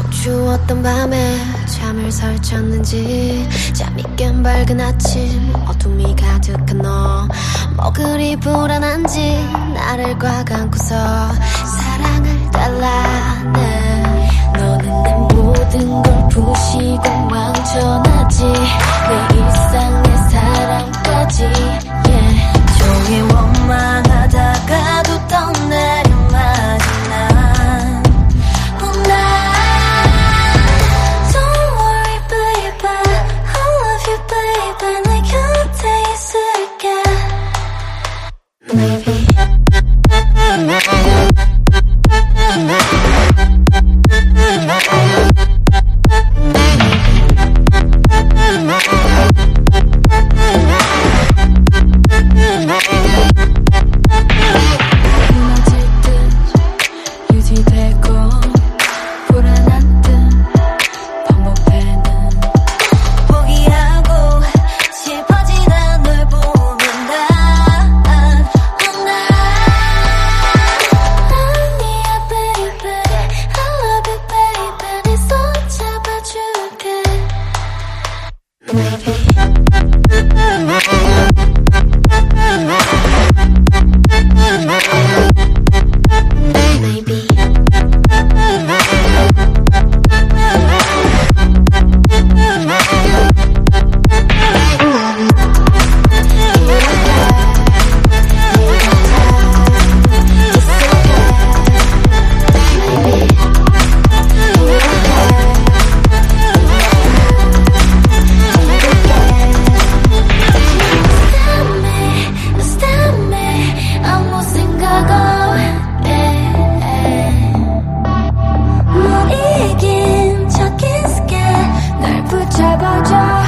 어떤 밤에 잠을 설쳤는지 잠이 깬 밝은 아침 어둠이 가득한 너 뭐 그리 불안한지 나를 꽉 안고서 사랑을 내 Never. apologize